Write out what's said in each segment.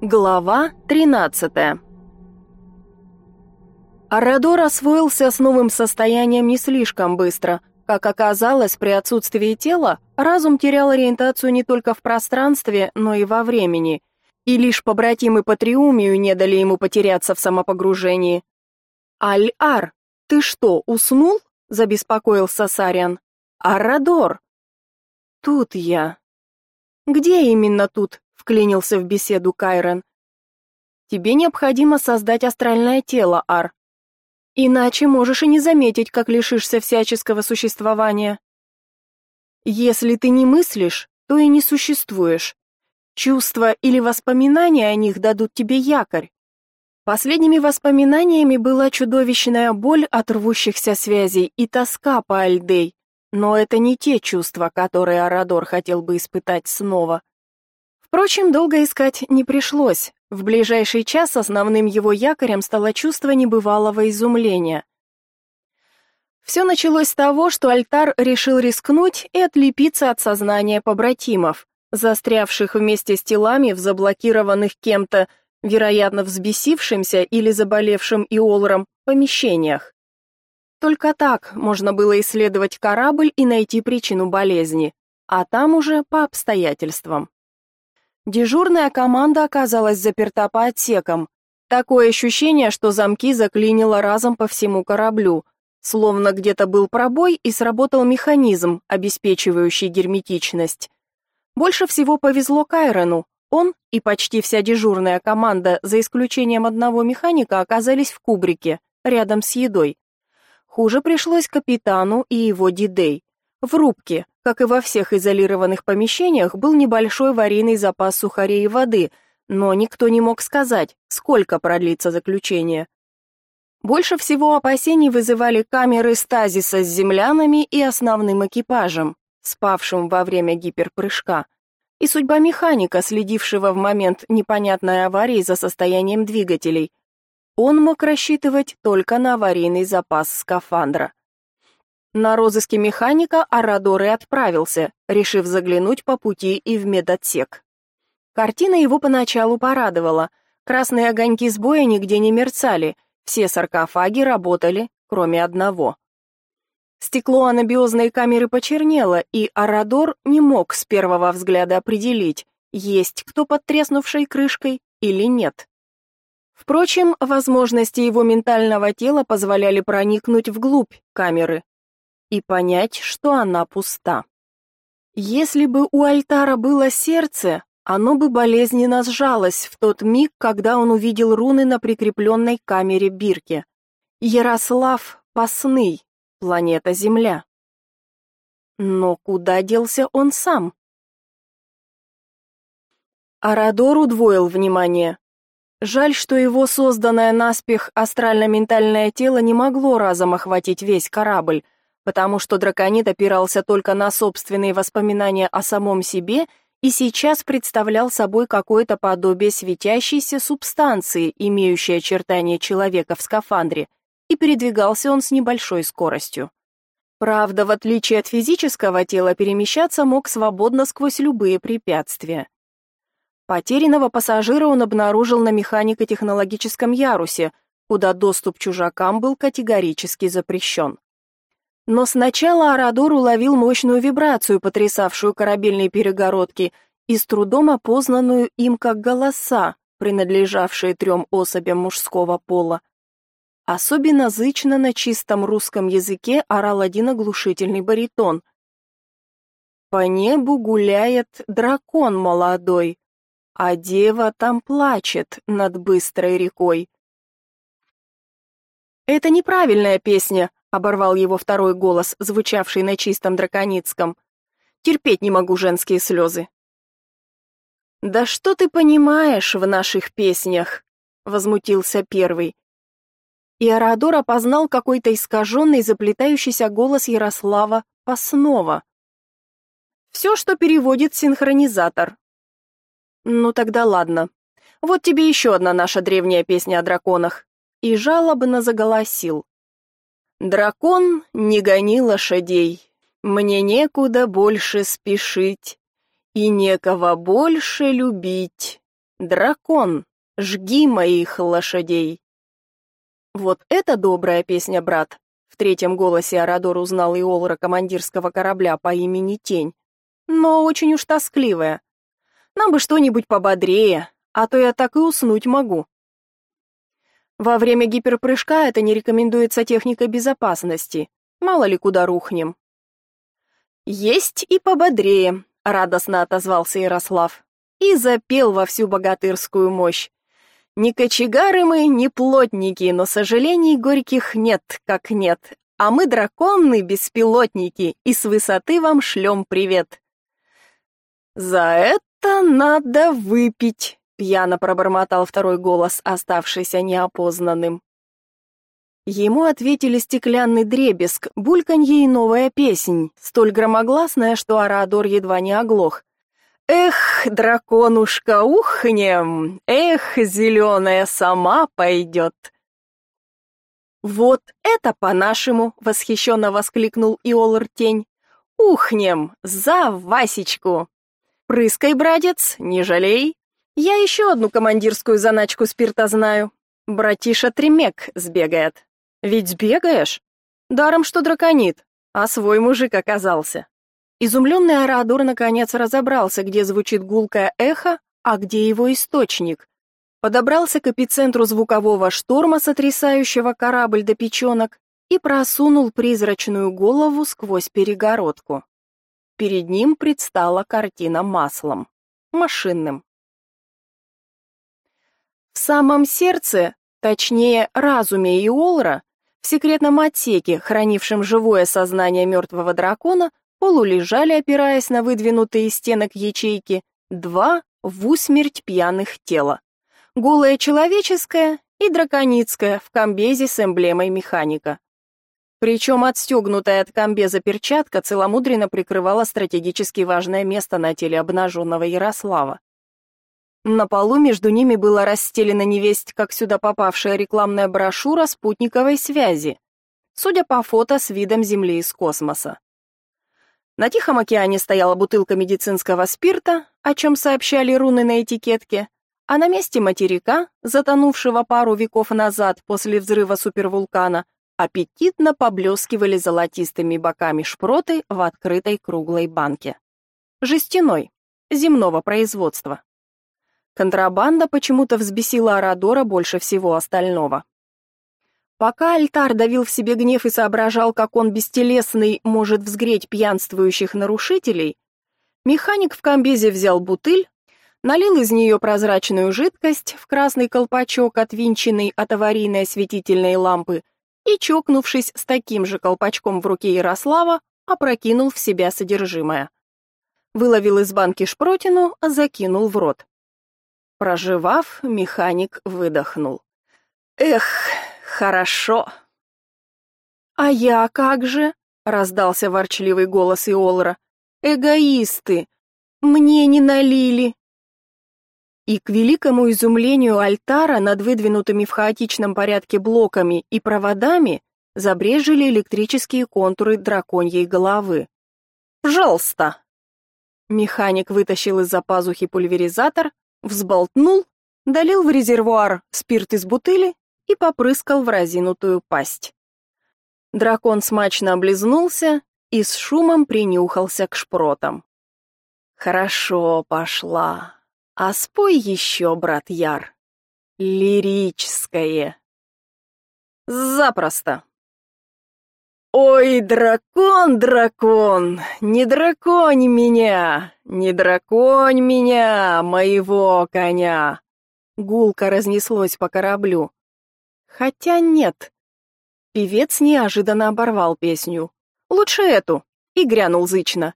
Глава 13 Арадор освоился с новым состоянием не слишком быстро. Как оказалось, при отсутствии тела разум терял ориентацию не только в пространстве, но и во времени. И лишь побратимы по триумию не дали ему потеряться в самопогружении. «Аль-Ар, ты что, уснул?» — забеспокоился Сариан. «Арадор!» «Тут я». «Где именно тут?» Вклинился в беседу Кайрон. Тебе необходимо создать астральное тело, Ар. Иначе можешь и не заметить, как лишишься всяческого существования. Если ты не мыслишь, то и не существуешь. Чувства или воспоминания о них дадут тебе якорь. Последними воспоминаниями была чудовищная боль от рвущихся связей и тоска по Альдей, но это не те чувства, которые Арадор хотел бы испытать снова. Впрочем, долго искать не пришлось. В ближайший час основным его якорем стало чувство небывалого изумления. Все началось с того, что Альтар решил рискнуть и отлепиться от сознания побратимов, застрявших вместе с телами в заблокированных кем-то, вероятно, взбесившимся или заболевшим иолром, помещениях. Только так можно было исследовать корабль и найти причину болезни, а там уже по обстоятельствам. Дежурная команда оказалась заперта по отсекам. Такое ощущение, что замки заклинило разом по всему кораблю, словно где-то был пробой и сработал механизм, обеспечивающий герметичность. Больше всего повезло Кайрону. Он и почти вся дежурная команда, за исключением одного механика, оказались в кубрике, рядом с едой. Хуже пришлось капитану и его дидей. В рубке, как и во всех изолированных помещениях, был небольшой варийный запас сухарей и воды, но никто не мог сказать, сколько продлится заключение. Больше всего опасений вызывали камеры стазиса с землянами и основным экипажем, спавшим во время гиперпрыжка, и судьба механика, следившего в момент непонятной аварии за состоянием двигателей. Он мог рассчитывать только на аварийный запас скафандра. На розыске механика Арадор и отправился, решив заглянуть по пути и в медотсек. Картина его поначалу порадовала. Красные огоньки сбоя нигде не мерцали, все саркофаги работали, кроме одного. Стекло анабиозной камеры почернело, и Арадор не мог с первого взгляда определить, есть кто под треснувшей крышкой или нет. Впрочем, возможности его ментального тела позволяли проникнуть вглубь камеры, и понять, что она пуста. Если бы у альтара было сердце, оно бы болезненно сжалось в тот миг, когда он увидел руны на прикрепленной камере бирки. Ярослав Пасный, планета Земля. Но куда делся он сам? Арадор удвоил внимание. Жаль, что его созданное наспех астрально-ментальное тело не могло разом охватить весь корабль, потому что драконит опирался только на собственные воспоминания о самом себе и сейчас представлял собой какое-то подобие светящейся субстанции, имеющей очертания человека в скафандре, и передвигался он с небольшой скоростью. Правда, в отличие от физического тела, перемещаться мог свободно сквозь любые препятствия. Потерянного пассажира он обнаружил на механико-технологическом ярусе, куда доступ чужакам был категорически запрещен. Но сначала Арадор уловил мощную вибрацию, потрясавшую корабельные перегородки, и с трудом опознанную им как голоса, принадлежавшие трем особям мужского пола. Особенно зычно на чистом русском языке орал один оглушительный баритон. По небу гуляет дракон молодой, а дева там плачет над быстрой рекой. Это неправильная песня, оборвал его второй голос, звучавший на чистом драконицком. Терпеть не могу женские слезы. Да что ты понимаешь в наших песнях? возмутился первый. И Арадор опознал какой-то искаженный, заплетающийся голос Ярослава Паснова. «Все, что переводит синхронизатор. Ну тогда ладно. Вот тебе еще одна наша древняя песня о драконах. И жалобно заголосил. Дракон, не гони лошадей, мне некуда больше спешить и некого больше любить. дракон, жги моих лошадей. Вот это добрая песня, брат. В третьем голосе Арадор узнал Иолра командирского корабля по имени Тень. Но очень уж тоскливая. Нам бы что-нибудь пободрее, а то я так и уснуть могу. Во время гиперпрыжка это не рекомендуется техникой безопасности. Мало ли куда рухнем. Есть и пободрее, радостно отозвался Ярослав и запел во всю богатырскую мощь. Не кочегары мы, не плотники, но сожалений горьких нет, как нет. А мы драконны беспилотники, и с высоты вам шлем привет. За это надо выпить, пьяно пробормотал второй голос, оставшийся неопознанным. Ему ответили стеклянный дребезг, бульканье и новая песнь, столь громогласная, что Арадор едва не оглох. Эх, драконушка, ухнем, эх, зеленая сама пойдет. Вот это по-нашему, восхищенно воскликнул Иолр Тень. Ухнем за Васечку. Прыскай, братец, не жалей. Я еще одну командирскую заначку спирта знаю. Братиша Тремек сбегает. Ведь сбегаешь? Даром, что драконит, а свой мужик оказался. Изумленный Арадор наконец разобрался, где звучит гулкое эхо, а где его источник. Подобрался к эпицентру звукового шторма, сотрясающего корабль до печенок, и просунул призрачную голову сквозь перегородку. Перед ним предстала картина маслом, машинным. Самом сердце, точнее, разуме Иолра, в секретном отсеке, хранившем живое сознание мертвого дракона, полулежали, опираясь на выдвинутые из стенок ячейки, два в усмерть пьяных тела. Голое человеческое и драконицкое в комбезе с эмблемой механика. Причем отстегнутая от комбеза перчатка целомудренно прикрывала стратегически важное место на теле обнаженного Ярослава. На полу между ними была расстелена невесть, как сюда попавшая рекламная брошюра спутниковой связи, судя по фото с видом Земли из космоса. На Тихом океане стояла бутылка медицинского спирта, о чем сообщали руны на этикетке, а на месте материка, затонувшего пару веков назад после взрыва супервулкана, аппетитно поблескивали золотистыми боками шпроты в открытой круглой банке. Жестяной, земного производства. Контрабанда почему-то взбесила Арадора больше всего остального. Пока Альтар давил в себе гнев и соображал, как он бестелесный может взгреть пьянствующих нарушителей, механик в комбезе взял бутыль, налил из нее прозрачную жидкость в красный колпачок, отвинченный от аварийной осветительной лампы, и, чокнувшись с таким же колпачком в руке Ярослава, опрокинул в себя содержимое. Выловил из банки шпротину, закинул в рот. Проживав, механик выдохнул. Эх, Хорошо. А я как же? раздался ворчливый голос Иолра. Эгоисты. Мне не налили. И к великому изумлению альтара над выдвинутыми в хаотичном порядке блоками и проводами забрежили электрические контуры драконьей головы. «Пожалуйста!» Механик вытащил из-за пазухи пульверизатор, взболтнул, долил в резервуар спирт из бутыли и попрыскал в разинутую пасть. Дракон смачно облизнулся и с шумом принюхался к шпротам. «Хорошо пошла. А спой еще, брат Яр. Лирическое». «Запросто», «Ой, дракон, дракон, не драконь меня, не драконь меня, моего коня!» Гулко разнеслось по кораблю. Хотя нет. Певец неожиданно оборвал песню. Лучше эту. И грянул зычно.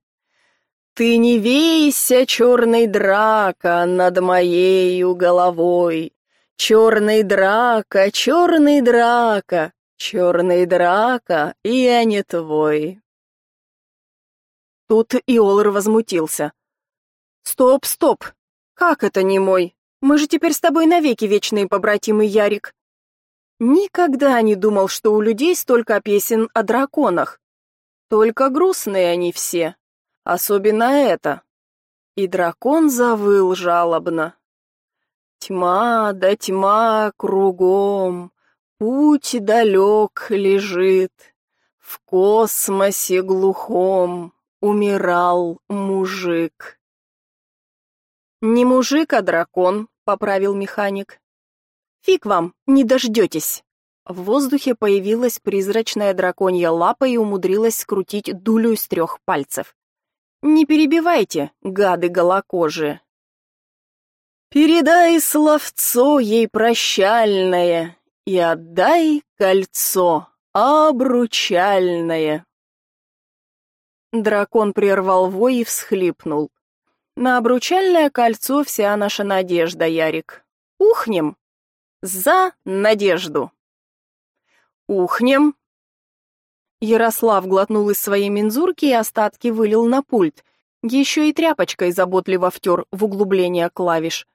Ты не вейся, черный драка, над моею головой. Черный драка, черный драка, черный драка, я не твой. Тут Иолр возмутился. Стоп, стоп. Как это не мой? Мы же теперь с тобой навеки вечные побратимы, Ярик. Никогда не думал, что у людей столько песен о драконах. Только грустные они все, особенно это. И дракон завыл жалобно. Тьма да тьма кругом, путь далек лежит, в космосе глухом умирал мужик. «Не мужик, а дракон», — поправил механик. «Фиг вам, не дождетесь». В воздухе появилась призрачная драконья лапа и умудрилась скрутить дулю из трех пальцев. «Не перебивайте, гады голокожие». «Передай словцо ей прощальное и отдай кольцо обручальное». Дракон прервал вой и всхлипнул. «На обручальное кольцо вся наша надежда, Ярик. Ухнем. За надежду!» «Ухнем!» Ярослав глотнул из своей мензурки и остатки вылил на пульт. Еще и тряпочкой заботливо втер в углубление клавиш.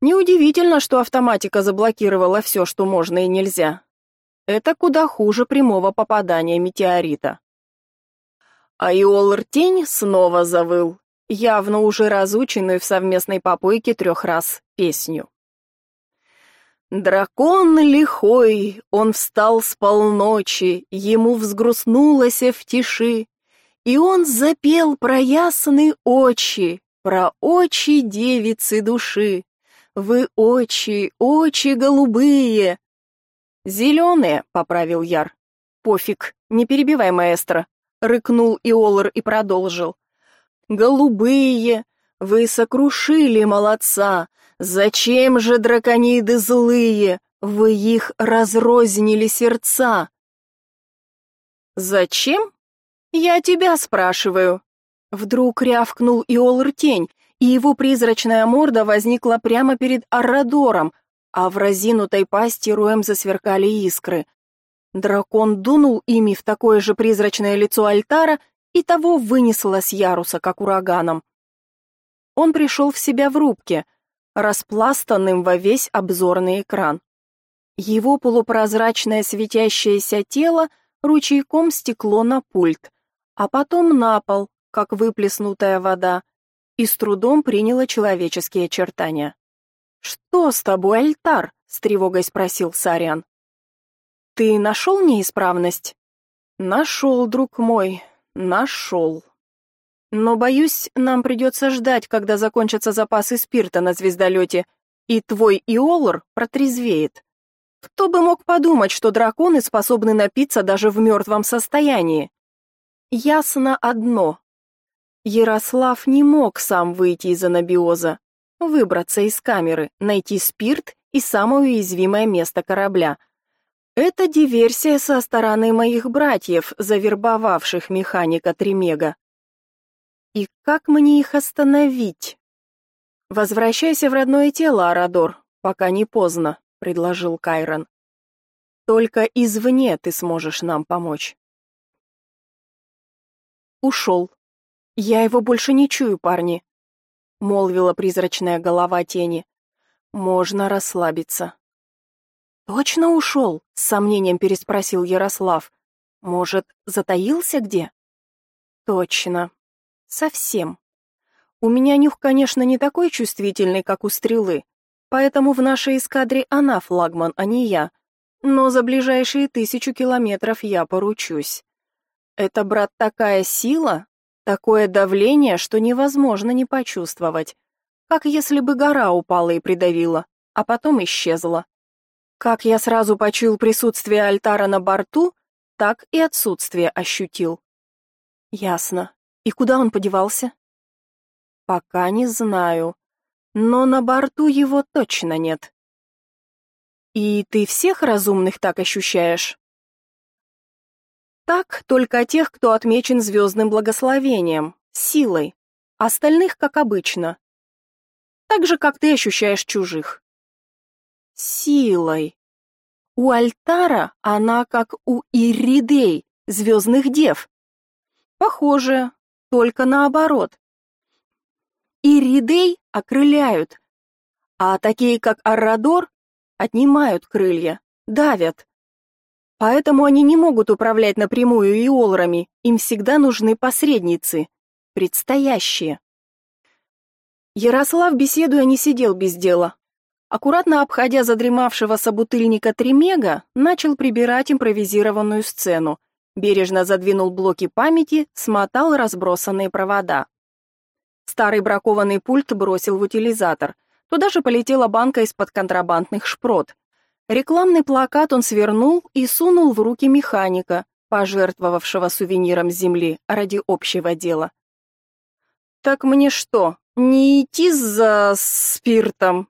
Неудивительно, что автоматика заблокировала все, что можно и нельзя. Это куда хуже прямого попадания метеорита. А Иолр Тень снова завыл, явно уже разученную в совместной попойке трех раз песню. Дракон лихой, он встал с полночи, ему взгрустнулось в тиши, и он запел про ясные очи, про очи девицы души. Вы очи, очи голубые. Зеленые, поправил Яр. Пофиг, не перебивай маэстро, рыкнул Иолор и продолжил. Голубые, вы сокрушили молодца, Зачем же дракониды злые? Вы их разрознили сердца. Зачем? Я тебя спрашиваю. Вдруг рявкнул Иолр тень, и его призрачная морда возникла прямо перед Аррадором, а в разинутой пасти роем засверкали искры. Дракон дунул ими в такое же призрачное лицо альтара, и того вынесло с яруса, как ураганом. Он пришел в себя в рубке — распластанным во весь обзорный экран. Его полупрозрачное светящееся тело ручейком стекло на пульт, а потом на пол, как выплеснутая вода, и с трудом приняло человеческие очертания. «Что с тобой, Альтар?» — с тревогой спросил Сариан. «Ты нашел неисправность?» «Нашел, друг мой, нашел». Но, боюсь, нам придется ждать, когда закончатся запасы спирта на звездолете, и твой Иолор протрезвеет. Кто бы мог подумать, что драконы способны напиться даже в мертвом состоянии? Ясно одно. Ярослав не мог сам выйти из анабиоза, выбраться из камеры, найти спирт и самое уязвимое место корабля. Это диверсия со стороны моих братьев, завербовавших механика Тремега. И как мне их остановить? Возвращайся в родное тело, Арадор, пока не поздно, предложил Кайрон. Только извне ты сможешь нам помочь. Ушел. Я его больше не чую, парни, молвила призрачная голова тени. Можно расслабиться. Точно ушел? с сомнением переспросил Ярослав. Может, затаился где? Точно, Совсем. У меня нюх, конечно, не такой чувствительный, как у стрелы, поэтому в нашей эскадре она флагман, а не я. Но за ближайшие тысячу километров я поручусь. Это, брат, такая сила, такое давление, что невозможно не почувствовать. Как если бы гора упала и придавила, а потом исчезла. Как я сразу почуял присутствие альтара на борту, так и отсутствие ощутил. Ясно. И куда он подевался? Пока не знаю, но на борту его точно нет. И ты всех разумных так ощущаешь? Так, только тех, кто отмечен звездным благословением, силой. Остальных, как обычно. Так же, как ты ощущаешь чужих. Силой. У альтара она как у Иридей, звездных дев. Похоже, только наоборот. Иридей окрыляют, а такие, как Аррадор, отнимают крылья, давят. Поэтому они не могут управлять напрямую иолрами, им всегда нужны посредницы, предстоящие. Ярослав, беседуя, не сидел без дела. Аккуратно обходя задремавшего собутыльника Тремега, начал прибирать импровизированную сцену, бережно задвинул блоки памяти, смотал разбросанные провода. Старый бракованный пульт бросил в утилизатор. Туда же полетела банка из-под контрабандных шпрот. Рекламный плакат он свернул и сунул в руки механика, пожертвовавшего сувениром земли ради общего дела. «Так мне что, не идти за спиртом?»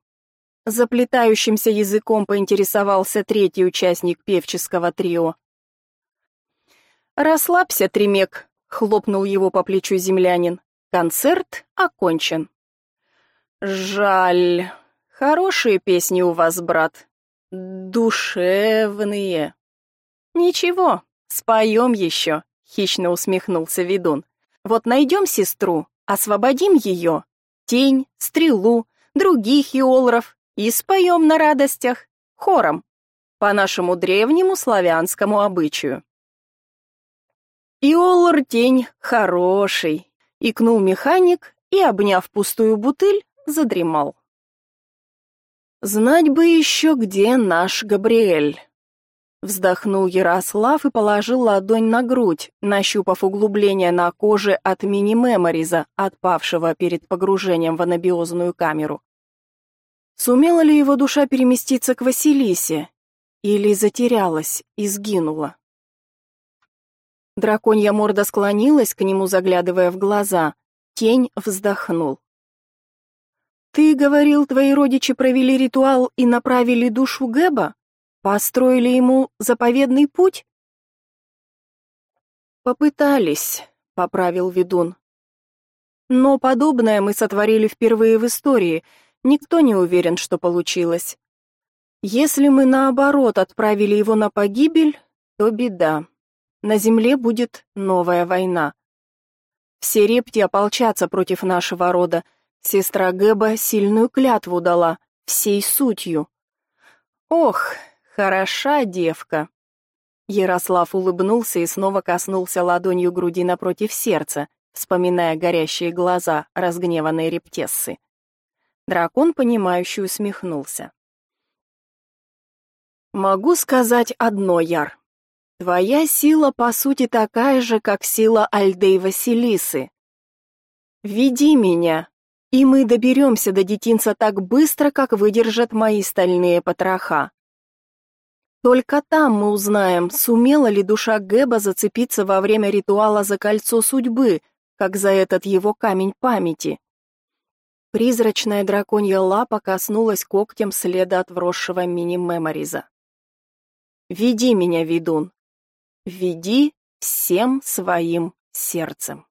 Заплетающимся языком поинтересовался третий участник певческого трио. «Расслабься, Тремек», — хлопнул его по плечу землянин. «Концерт окончен». «Жаль. Хорошие песни у вас, брат. Душевные». «Ничего, споем еще», — хищно усмехнулся ведун. «Вот найдем сестру, освободим ее, тень, стрелу, других иолров и споем на радостях, хором, по нашему древнему славянскому обычаю». «Иолр тень хороший», — икнул механик и, обняв пустую бутыль, задремал. «Знать бы еще, где наш Габриэль». Вздохнул Ярослав и положил ладонь на грудь, нащупав углубление на коже от мини-мемориза, отпавшего перед погружением в анабиозную камеру. Сумела ли его душа переместиться к Василисе? Или затерялась и сгинула? Драконья морда склонилась к нему, заглядывая в глаза. Тень вздохнул. «Ты говорил, твои родичи провели ритуал и направили душу Гэба? Построили ему заповедный путь?» «Попытались», — поправил ведун. «Но подобное мы сотворили впервые в истории. Никто не уверен, что получилось. Если мы, наоборот, отправили его на погибель, то беда на земле будет новая война. Все репти ополчатся против нашего рода. Сестра Гэба сильную клятву дала, всей сутью. Ох, хороша девка. Ярослав улыбнулся и снова коснулся ладонью груди напротив сердца, вспоминая горящие глаза разгневанной рептессы. Дракон, понимающе усмехнулся. «Могу сказать одно, Яр. Твоя сила, по сути, такая же, как сила Альдей Василисы. Веди меня, и мы доберемся до детинца так быстро, как выдержат мои стальные потроха. Только там мы узнаем, сумела ли душа Гэба зацепиться во время ритуала за кольцо судьбы, как за этот его камень памяти. Призрачная драконья лапа коснулась когтем следа от вросшего мини-мемориза. «Веди меня, ведун, Веди всем своим сердцем.